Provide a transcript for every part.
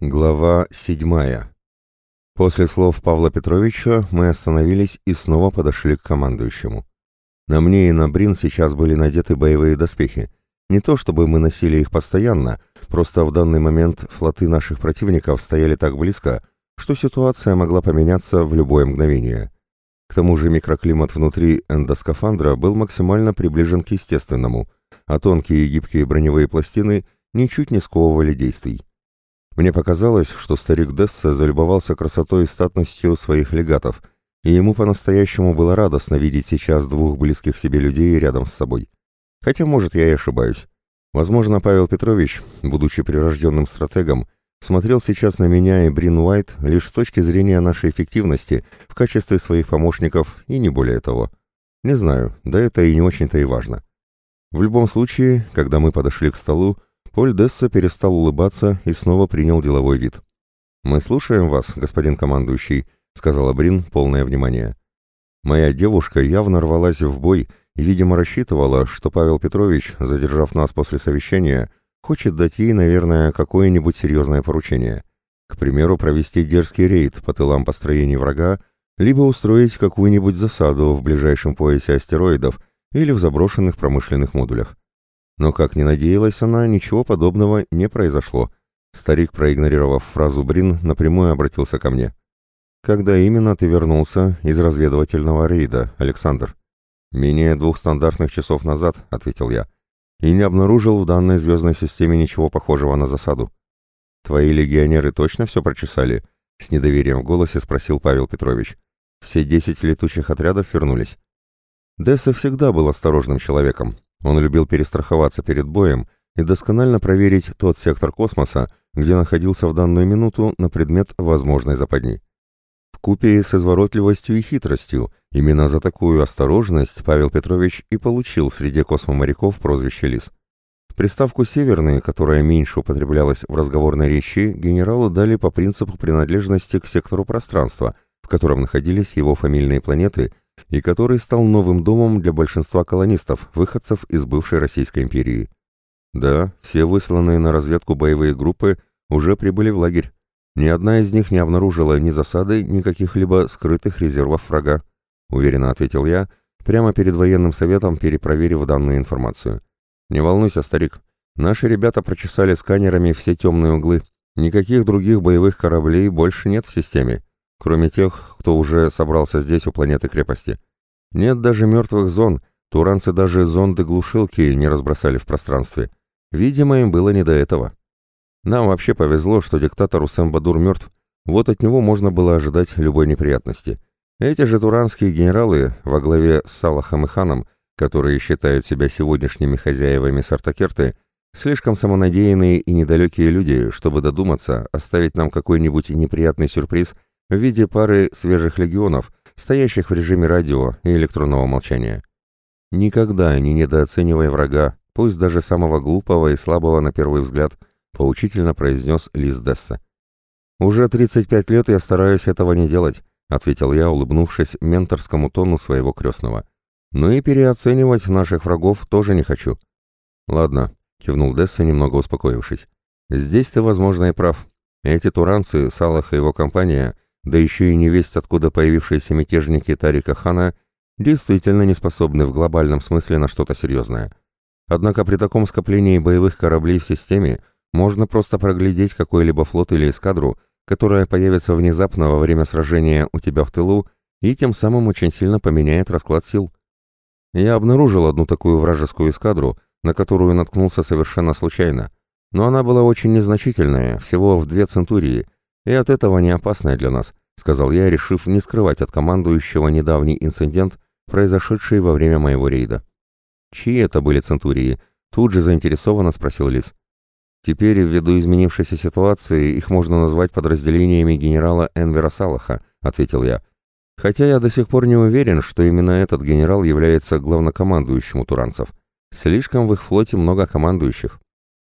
Глава седьмая. После слов Павла Петровича мы остановились и снова подошли к командующему. На мне и на Брин сейчас были надеты боевые доспехи. Не то чтобы мы носили их постоянно, просто в данный момент флоты наших противников стояли так близко, что ситуация могла поменяться в любое мгновение. К тому же микроклимат внутри эндоскафандра был максимально приближен к естественному, а тонкие и гибкие броневые пластины ничуть не сковывали действий. Мне показалось, что старик Десса залюбовался красотой и статностью своих легатов, и ему по-настоящему было радостно видеть сейчас двух близких себе людей рядом с собой. Хотя, может, я и ошибаюсь. Возможно, Павел Петрович, будучи прирожденным стратегом, смотрел сейчас на меня и Брин Уайт лишь с точки зрения нашей эффективности в качестве своих помощников и не более того. Не знаю, да это и не очень-то и важно. В любом случае, когда мы подошли к столу, Поль Десса перестал улыбаться и снова принял деловой вид. «Мы слушаем вас, господин командующий», — сказала Брин, полное внимание. Моя девушка явно рвалась в бой и, видимо, рассчитывала, что Павел Петрович, задержав нас после совещания, хочет дать ей, наверное, какое-нибудь серьезное поручение. К примеру, провести дерзкий рейд по тылам построений врага, либо устроить какую-нибудь засаду в ближайшем поясе астероидов или в заброшенных промышленных модулях. Но, как ни надеялась она, ничего подобного не произошло. Старик, проигнорировав фразу Брин, напрямую обратился ко мне. «Когда именно ты вернулся из разведывательного рейда, Александр?» «Менее двух стандартных часов назад», — ответил я, «и не обнаружил в данной звездной системе ничего похожего на засаду». «Твои легионеры точно все прочесали?» — с недоверием в голосе спросил Павел Петрович. «Все десять летучих отрядов вернулись». Десса всегда был осторожным человеком, он любил перестраховаться перед боем и досконально проверить тот сектор космоса, где находился в данную минуту на предмет возможной западни. В купе с изворотливостью и хитростью, именно за такую осторожность Павел Петрович и получил среди космоморяков прозвище «Лис». Приставку «Северный», которая меньше употреблялась в разговорной речи, генералу дали по принципу принадлежности к сектору пространства, в котором находились его фамильные планеты – и который стал новым домом для большинства колонистов, выходцев из бывшей Российской империи. Да, все высланные на разведку боевые группы уже прибыли в лагерь. Ни одна из них не обнаружила ни засады, ни каких-либо скрытых резервов врага, уверенно ответил я, прямо перед военным советом перепроверив данную информацию. Не волнуйся, старик. Наши ребята прочесали сканерами все темные углы. Никаких других боевых кораблей больше нет в системе кроме тех, кто уже собрался здесь у планеты-крепости. Нет даже мертвых зон, туранцы даже зонды-глушилки не разбросали в пространстве. Видимо, им было не до этого. Нам вообще повезло, что диктатор Усэмбадур мертв, вот от него можно было ожидать любой неприятности. Эти же туранские генералы во главе с Салахом и Ханом, которые считают себя сегодняшними хозяевами Сартакерты, слишком самонадеянные и недалекие люди, чтобы додуматься оставить нам какой-нибудь неприятный сюрприз – в виде пары свежих легионов, стоящих в режиме радио и электронного молчания. Никогда не недооценивай врага, пусть даже самого глупого и слабого на первый взгляд, поучительно произнес Лиз Десса. «Уже 35 лет я стараюсь этого не делать», — ответил я, улыбнувшись менторскому тону своего крестного. «Но и переоценивать наших врагов тоже не хочу». «Ладно», — кивнул Десса, немного успокоившись. «Здесь ты, возможно, и прав. Эти туранцы, Салах и его компания — да еще и невесть откуда появившиеся мятежники Тарика Хана, действительно не способны в глобальном смысле на что-то серьезное. Однако при таком скоплении боевых кораблей в системе можно просто проглядеть какой-либо флот или эскадру, которая появится внезапно во время сражения у тебя в тылу и тем самым очень сильно поменяет расклад сил. Я обнаружил одну такую вражескую эскадру, на которую наткнулся совершенно случайно, но она была очень незначительная, всего в две центурии – и от этого не опасная для нас», — сказал я, решив не скрывать от командующего недавний инцидент, произошедший во время моего рейда. «Чьи это были центурии?» — тут же заинтересованно спросил Лис. «Теперь, ввиду изменившейся ситуации, их можно назвать подразделениями генерала Энвера Салаха», — ответил я. «Хотя я до сих пор не уверен, что именно этот генерал является главнокомандующим у туранцев. Слишком в их флоте много командующих.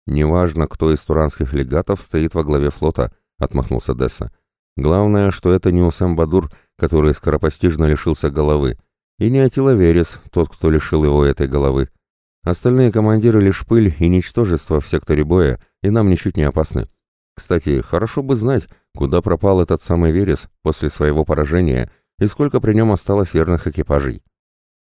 Неважно, кто из туранских легатов стоит во главе флота», — отмахнулся Десса. «Главное, что это не Усам Бадур, который скоропостижно лишился головы, и не Атила Верес, тот, кто лишил его этой головы. Остальные командиры лишь пыль и ничтожество в секторе боя, и нам ничуть не опасны. Кстати, хорошо бы знать, куда пропал этот самый Верес после своего поражения и сколько при нем осталось верных экипажей.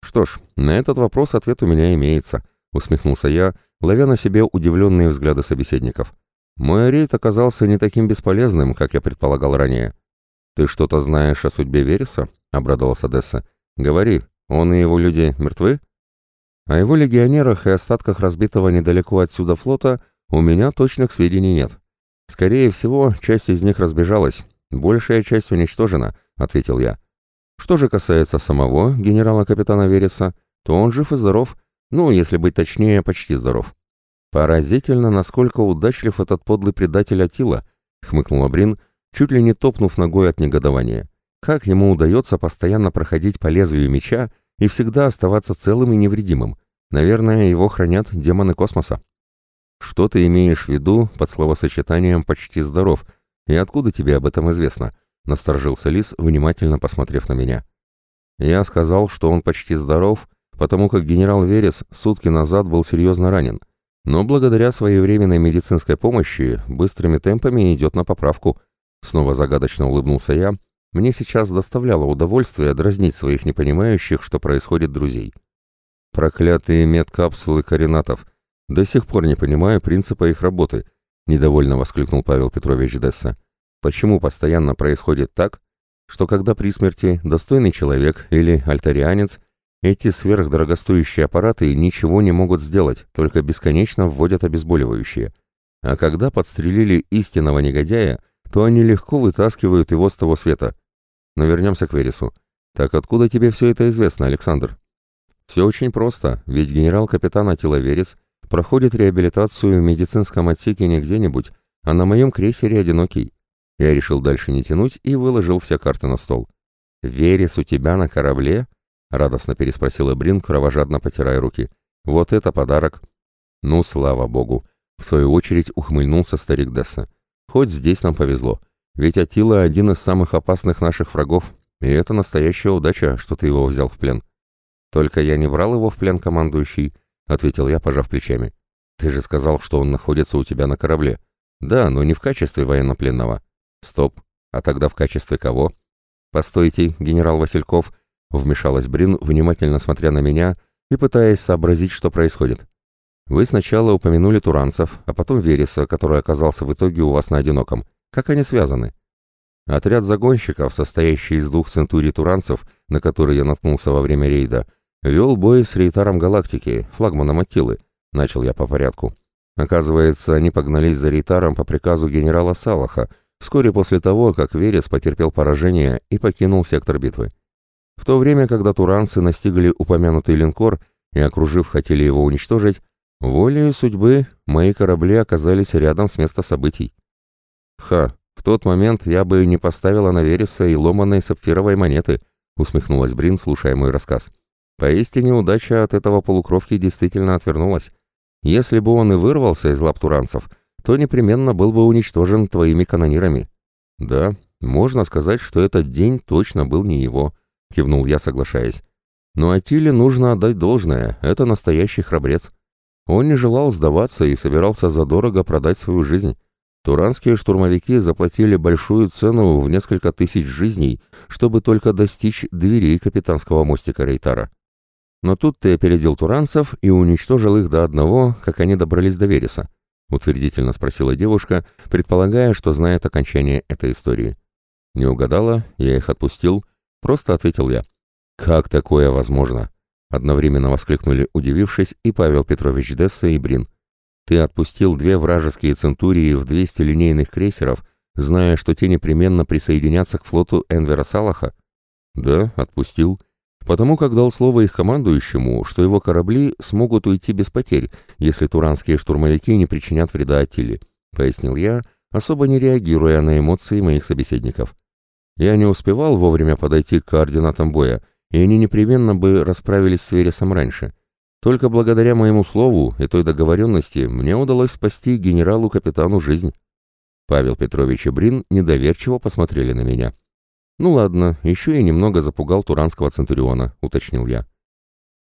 Что ж, на этот вопрос ответ у меня имеется, усмехнулся я, ловя на себе удивленные взгляды собеседников. Мой рейд оказался не таким бесполезным, как я предполагал ранее. «Ты что-то знаешь о судьбе Вереса?» — обрадовался Десса. «Говори, он и его люди мертвы?» О его легионерах и остатках разбитого недалеко отсюда флота у меня точных сведений нет. Скорее всего, часть из них разбежалась, большая часть уничтожена, ответил я. Что же касается самого генерала-капитана Вереса, то он жив и здоров, ну, если быть точнее, почти здоров. Поразительно, насколько удачлив этот подлый предатель Атила, хмыкнул Брин, чуть ли не топнув ногой от негодования. Как ему удается постоянно проходить по лезвию меча и всегда оставаться целым и невредимым? Наверное, его хранят демоны космоса. Что ты имеешь в виду под словосочетанием «почти здоров» и откуда тебе об этом известно? Насторожился Лис, внимательно посмотрев на меня. Я сказал, что он почти здоров, потому как генерал Верес сутки назад был серьезно ранен, но благодаря своевременной медицинской помощи быстрыми темпами идет на поправку. Снова загадочно улыбнулся я. Мне сейчас доставляло удовольствие дразнить своих непонимающих, что происходит друзей. Проклятые медкапсулы Каринатов. До сих пор не понимаю принципа их работы, недовольно воскликнул Павел Петрович Десса. Почему постоянно происходит так, что когда при смерти достойный человек или альтарианец, эти сверхдорогостоящие аппараты ничего не могут сделать, только бесконечно вводят обезболивающие. А когда подстрелили истинного негодяя, то они легко вытаскивают его с того света. Но вернемся к Вересу. Так откуда тебе все это известно, Александр? Все очень просто, ведь генерал-капитан Атила Верес проходит реабилитацию в медицинском отсеке не где-нибудь, а на моем крейсере «Одинокий». Я решил дальше не тянуть и выложил все карты на стол. «Верес у тебя на корабле?» — радостно переспросила Брин, кровожадно потирая руки. «Вот это подарок!» «Ну, слава богу!» — в свою очередь ухмыльнулся старик Десса. «Хоть здесь нам повезло, ведь Атила один из самых опасных наших врагов, и это настоящая удача, что ты его взял в плен». «Только я не брал его в плен, командующий», — ответил я, пожав плечами. «Ты же сказал, что он находится у тебя на корабле». «Да, но не в качестве военнопленного». «Стоп. А тогда в качестве кого?» «Постойте, генерал Васильков», — вмешалась Брин, внимательно смотря на меня и пытаясь сообразить, что происходит. «Вы сначала упомянули Туранцев, а потом Вереса, который оказался в итоге у вас на одиноком. Как они связаны?» Отряд загонщиков, состоящий из двух центурий туранцев, на которые я наткнулся во время рейда, «Вел бой с Рейтаром Галактики, флагманом Аттилы», — начал я по порядку. Оказывается, они погнались за Рейтаром по приказу генерала Салаха, вскоре после того, как Верес потерпел поражение и покинул сектор битвы. В то время, когда туранцы настигли упомянутый линкор и, окружив, хотели его уничтожить, волею судьбы мои корабли оказались рядом с места событий. «Ха, в тот момент я бы не поставила на Вереса и ломаной сапфировой монеты», усмехнулась Брин, слушая мой рассказ. Поистине удача от этого полукровки действительно отвернулась. Если бы он и вырвался из лап туранцев, то непременно был бы уничтожен твоими канонирами. Да, можно сказать, что этот день точно был не его, кивнул я, соглашаясь. Но Атиле нужно отдать должное, это настоящий храбрец. Он не желал сдаваться и собирался задорого продать свою жизнь. Туранские штурмовики заплатили большую цену в несколько тысяч жизней, чтобы только достичь дверей капитанского мостика Рейтара. Но тут ты опередил туранцев и уничтожил их до одного, как они добрались до Вереса», — утвердительно спросила девушка, предполагая, что знает окончание этой истории. Не угадала, я их отпустил, просто ответил я. «Как такое возможно?» Одновременно воскликнули, удивившись, и Павел Петрович Десса и Брин. «Ты отпустил две вражеские центурии в 200 линейных крейсеров, зная, что те непременно присоединятся к флоту Энвера Салаха?» «Да, отпустил», потому как дал слово их командующему, что его корабли смогут уйти без потерь, если туранские штурмовики не причинят вреда Аттиле, пояснил я, особо не реагируя на эмоции моих собеседников. Я не успевал вовремя подойти к координатам боя, и они непременно бы расправились с Вересом раньше. Только благодаря моему слову и той договоренности мне удалось спасти генералу-капитану жизнь. Павел Петрович и Брин недоверчиво посмотрели на меня. «Ну ладно, еще и немного запугал туранского центуриона», — уточнил я.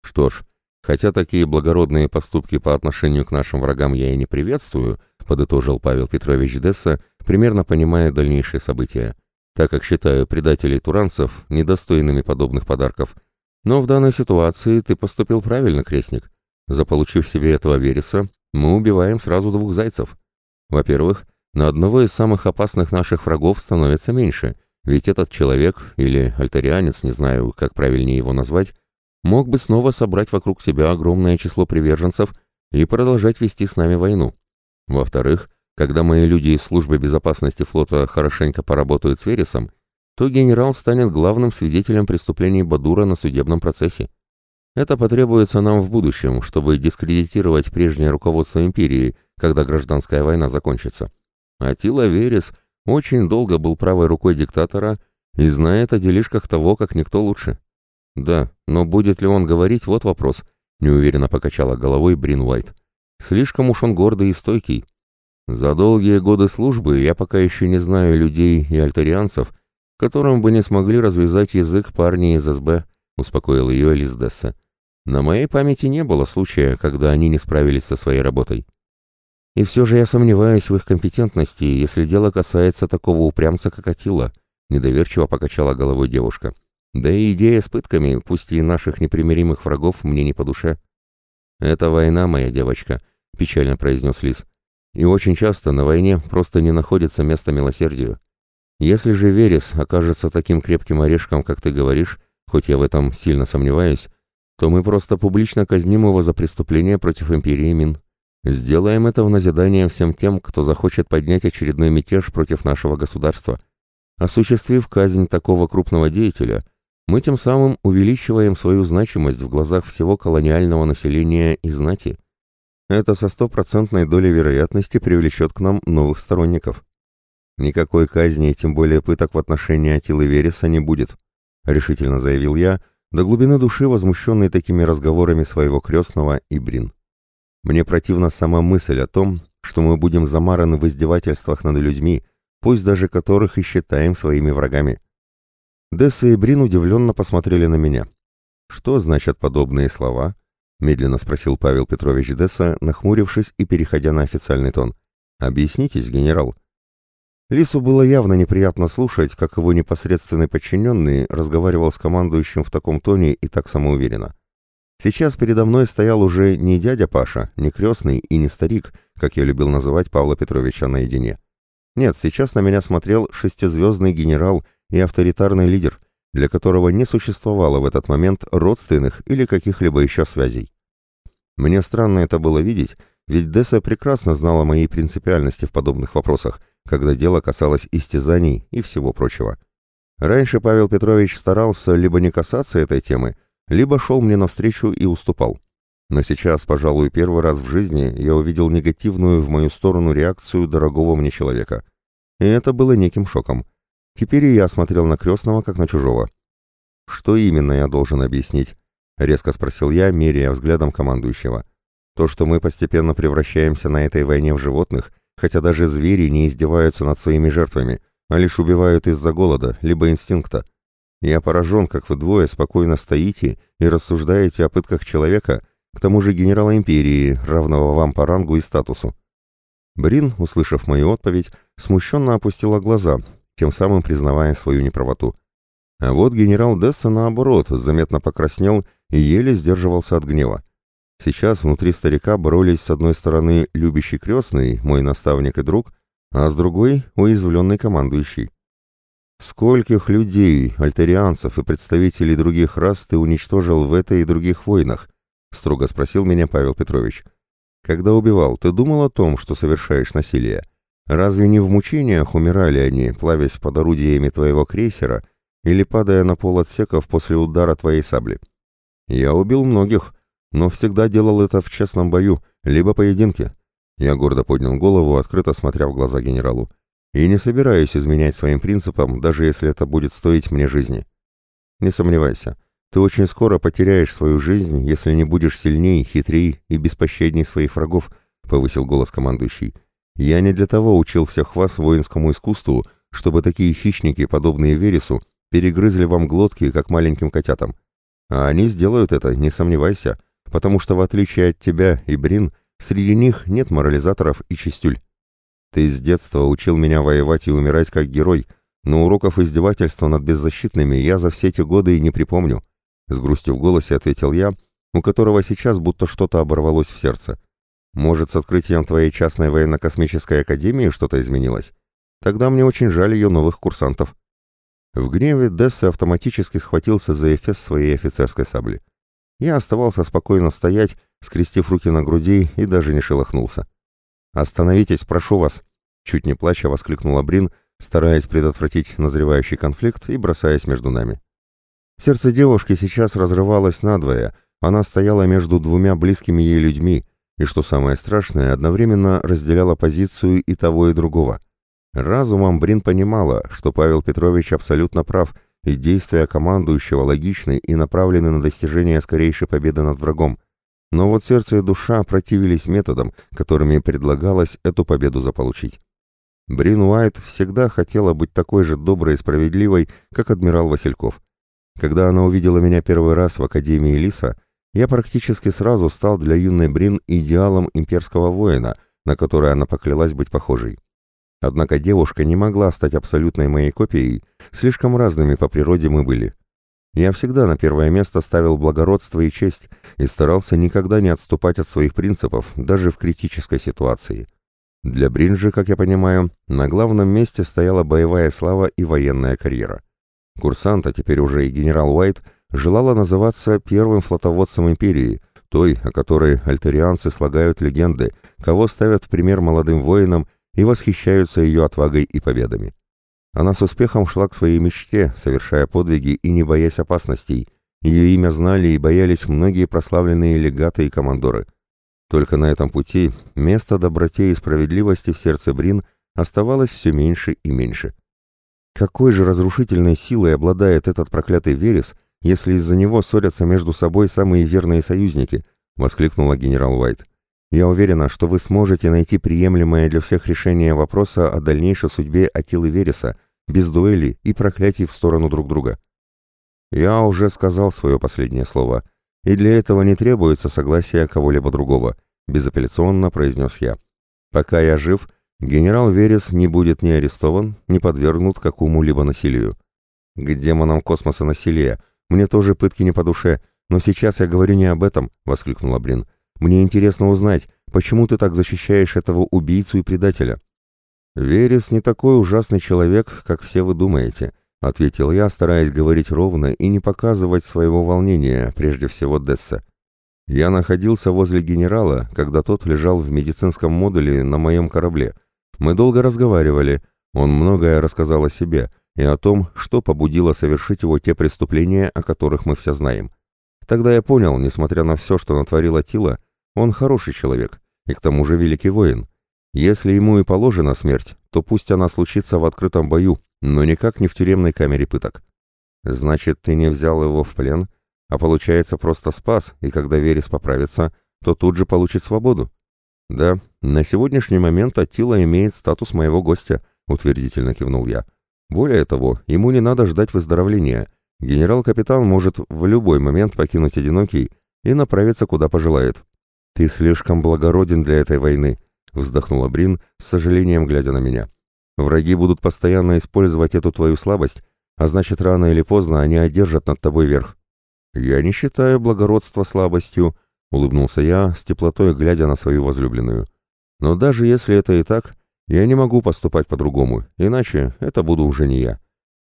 «Что ж, Хотя такие благородные поступки по отношению к нашим врагам я и не приветствую, подытожил Павел Петрович Десса, примерно понимая дальнейшие события, так как считаю предателей туранцев недостойными подобных подарков. Но в данной ситуации ты поступил правильно, крестник. Заполучив себе этого Вереса, мы убиваем сразу двух зайцев. Во-первых, на одного из самых опасных наших врагов становится меньше, ведь этот человек, или альтарианец, не знаю, как правильнее его назвать, мог бы снова собрать вокруг себя огромное число приверженцев и продолжать вести с нами войну. Во-вторых, когда мои люди из службы безопасности флота хорошенько поработают с Вересом, то генерал станет главным свидетелем преступлений Бадура на судебном процессе. Это потребуется нам в будущем, чтобы дискредитировать прежнее руководство империи, когда гражданская война закончится. Атила Верес очень долго был правой рукой диктатора и знает о делишках того, как никто лучше. Да, но будет ли он говорить, вот вопрос, неуверенно покачала головой Брин Уайт. Слишком уж он гордый и стойкий. За долгие годы службы я пока еще не знаю людей и альтерианцев, которым бы не смогли развязать язык парни из СБ, успокоил ее Элиздесса. На моей памяти не было случая, когда они не справились со своей работой. И все же я сомневаюсь в их компетентности, если дело касается такого упрямца, как Атила, недоверчиво покачала головой девушка. Да и идея с пытками, пусть и наших непримиримых врагов, мне не по душе. «Это война, моя девочка», — печально произнес Лис. «И очень часто на войне просто не находится места милосердию. Если же Верес окажется таким крепким орешком, как ты говоришь, хоть я в этом сильно сомневаюсь, то мы просто публично казним его за преступление против Империи Мин. Сделаем это в назидание всем тем, кто захочет поднять очередной мятеж против нашего государства. Осуществив казнь такого крупного деятеля — мы тем самым увеличиваем свою значимость в глазах всего колониального населения и знати. Это со стопроцентной долей вероятности привлечет к нам новых сторонников. Никакой казни, тем более пыток в отношении Атилы Вереса не будет, решительно заявил я, до глубины души возмущенный такими разговорами своего крестного и Брин. Мне противна сама мысль о том, что мы будем замараны в издевательствах над людьми, пусть даже которых и считаем своими врагами. Десса и Брин удивленно посмотрели на меня. «Что значат подобные слова?» — медленно спросил Павел Петрович Десса, нахмурившись и переходя на официальный тон. «Объяснитесь, генерал». Лису было явно неприятно слушать, как его непосредственный подчиненный разговаривал с командующим в таком тоне и так самоуверенно. Сейчас передо мной стоял уже не дядя Паша, не крестный и не старик, как я любил называть Павла Петровича наедине. Нет, сейчас на меня смотрел шестизвездный генерал — и авторитарный лидер, для которого не существовало в этот момент родственных или каких-либо еще связей. Мне странно это было видеть, ведь Десса прекрасно знала моей принципиальности в подобных вопросах, когда дело касалось истязаний и всего прочего. Раньше Павел Петрович старался либо не касаться этой темы, либо шел мне навстречу и уступал. Но сейчас, пожалуй, первый раз в жизни я увидел негативную в мою сторону реакцию дорогого мне человека. И это было неким шоком. Теперь и я смотрел на крестного, как на чужого. «Что именно я должен объяснить?» — резко спросил я, меряя взглядом командующего. «То, что мы постепенно превращаемся на этой войне в животных, хотя даже звери не издеваются над своими жертвами, а лишь убивают из-за голода, либо инстинкта. Я поражен, как вы двое спокойно стоите и рассуждаете о пытках человека, к тому же генерала империи, равного вам по рангу и статусу». Брин, услышав мою отповедь, смущенно опустила глаза, тем самым признавая свою неправоту. А вот генерал Десса, наоборот, заметно покраснел и еле сдерживался от гнева. Сейчас внутри старика боролись с одной стороны любящий крестный, мой наставник и друг, а с другой — уязвленный командующий. «Скольких людей, альтерианцев и представителей других рас ты уничтожил в этой и других войнах?» — строго спросил меня Павел Петрович. «Когда убивал, ты думал о том, что совершаешь насилие?» Разве не в мучениях умирали они, плавясь под орудиями твоего крейсера или падая на пол отсеков после удара твоей сабли? Я убил многих, но всегда делал это в честном бою, либо поединке. Я гордо поднял голову, открыто смотря в глаза генералу. И не собираюсь изменять своим принципам, даже если это будет стоить мне жизни. Не сомневайся, ты очень скоро потеряешь свою жизнь, если не будешь сильней, хитрей и беспощадней своих врагов, повысил голос командующий. Я не для того учил всех вас воинскому искусству, чтобы такие хищники, подобные Вересу, перегрызли вам глотки, как маленьким котятам. А они сделают это, не сомневайся, потому что в отличие от тебя и Брин, среди них нет морализаторов и чистюль. Ты с детства учил меня воевать и умирать как герой, но уроков издевательства над беззащитными я за все эти годы и не припомню. С грустью в голосе ответил я, у которого сейчас будто что-то оборвалось в сердце. Может, с открытием твоей частной военно-космической академии что-то изменилось? Тогда мне очень жаль ее новых курсантов. В гневе Десса автоматически схватился за эфес своей офицерской сабли. Я оставался спокойно стоять, скрестив руки на груди и даже не шелохнулся. «Остановитесь, прошу вас!» Чуть не плача воскликнула Брин, стараясь предотвратить назревающий конфликт и бросаясь между нами. Сердце девушки сейчас разрывалось надвое, она стояла между двумя близкими ей людьми, и, что самое страшное, одновременно разделяла позицию и того, и другого. Разумом Брин понимала, что Павел Петрович абсолютно прав, и действия командующего логичны и направлены на достижение скорейшей победы над врагом. Но вот сердце и душа противились методам, которыми предлагалось эту победу заполучить. Брин Уайт всегда хотела быть такой же доброй и справедливой, как адмирал Васильков. Когда она увидела меня первый раз в Академии Лиса, я практически сразу стал для юной Брин идеалом имперского воина, на который она поклялась быть похожей. Однако девушка не могла стать абсолютной моей копией, слишком разными по природе мы были. Я всегда на первое место ставил благородство и честь и старался никогда не отступать от своих принципов, даже в критической ситуации. Для Бринжи, как я понимаю, на главном месте стояла боевая слава и военная карьера. Курсант, а теперь уже и генерал Уайт, желала называться первым флотоводцем империи, той, о которой альтерианцы слагают легенды, кого ставят в пример молодым воинам и восхищаются ее отвагой и победами. Она с успехом шла к своей мечте, совершая подвиги и не боясь опасностей. Ее имя знали и боялись многие прославленные легаты и командоры. Только на этом пути место доброте и справедливости в сердце Брин оставалось все меньше и меньше. Какой же разрушительной силой обладает этот проклятый Верес, если из-за него ссорятся между собой самые верные союзники, воскликнула генерал Уайт. Я уверена, что вы сможете найти приемлемое для всех решение вопроса о дальнейшей судьбе Атилы Вереса, без дуэли и проклятий в сторону друг друга. Я уже сказал свое последнее слово, и для этого не требуется согласия кого-либо другого, безапелляционно произнес я. Пока я жив, генерал Верес не будет ни арестован, ни подвергнут какому-либо насилию. К демонам космоса насилия. Мне тоже пытки не по душе, но сейчас я говорю не об этом, воскликнула Брин. Мне интересно узнать, почему ты так защищаешь этого убийцу и предателя?» «Верес не такой ужасный человек, как все вы думаете», — ответил я, стараясь говорить ровно и не показывать своего волнения, прежде всего Десса. «Я находился возле генерала, когда тот лежал в медицинском модуле на моем корабле. Мы долго разговаривали, он многое рассказал о себе и о том, что побудило совершить его те преступления, о которых мы все знаем. Тогда я понял, несмотря на все, что натворила Тила, он хороший человек, и к тому же великий воин. Если ему и положена смерть, то пусть она случится в открытом бою, но никак не в тюремной камере пыток. Значит, ты не взял его в плен, а получается просто спас, и когда Верес поправится, то тут же получит свободу. Да, на сегодняшний момент Аттила имеет статус моего гостя, утвердительно кивнул я. Более того, ему не надо ждать выздоровления. Генерал-капитан может в любой момент покинуть одинокий и направиться куда пожелает. «Ты слишком благороден для этой войны», — вздохнула Брин, с сожалением глядя на меня. «Враги будут постоянно использовать эту твою слабость, а значит, рано или поздно они одержат над тобой верх». «Я не считаю благородство слабостью», — улыбнулся я, с теплотой глядя на свою возлюбленную. «Но даже если это и так, я не могу поступать по-другому, иначе это буду уже не я.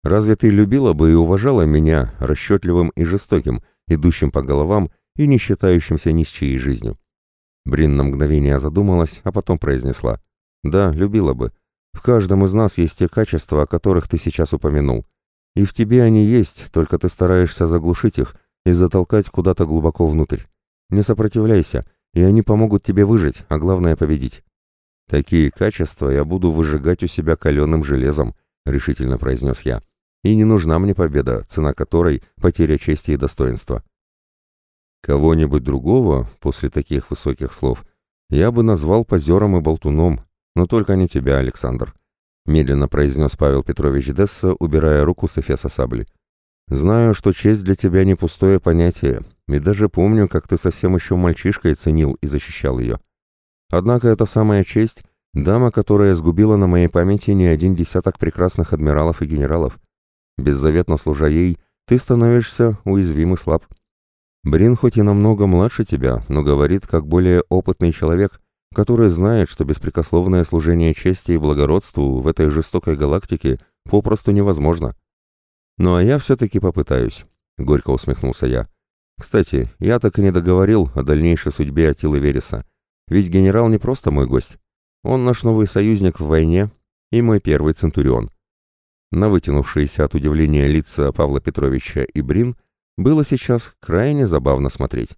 Разве ты любила бы и уважала меня, расчетливым и жестоким, идущим по головам и не считающимся ни с чьей жизнью?» Брин на мгновение задумалась, а потом произнесла. «Да, любила бы. В каждом из нас есть те качества, о которых ты сейчас упомянул. И в тебе они есть, только ты стараешься заглушить их и затолкать куда-то глубоко внутрь. Не сопротивляйся, и они помогут тебе выжить, а главное победить». «Такие качества я буду выжигать у себя каленым железом», — решительно произнес я. «И не нужна мне победа, цена которой — потеря чести и достоинства». Кого-нибудь другого, после таких высоких слов, я бы назвал позером и болтуном, но только не тебя, Александр», — медленно произнес Павел Петрович Десса, убирая руку с эфеса сабли. «Знаю, что честь для тебя не пустое понятие, и даже помню, как ты совсем еще мальчишкой ценил и защищал ее. Однако эта самая честь — дама, которая сгубила на моей памяти не один десяток прекрасных адмиралов и генералов. Беззаветно служа ей, ты становишься уязвим и слаб. Брин хоть и намного младше тебя, но говорит как более опытный человек, который знает, что беспрекословное служение чести и благородству в этой жестокой галактике попросту невозможно. «Ну а я все-таки попытаюсь», — горько усмехнулся я. «Кстати, я так и не договорил о дальнейшей судьбе Атилы Вереса, ведь генерал не просто мой гость. Он наш новый союзник в войне и мой первый центурион». На вытянувшиеся от удивления лица Павла Петровича и Брин было сейчас крайне забавно смотреть.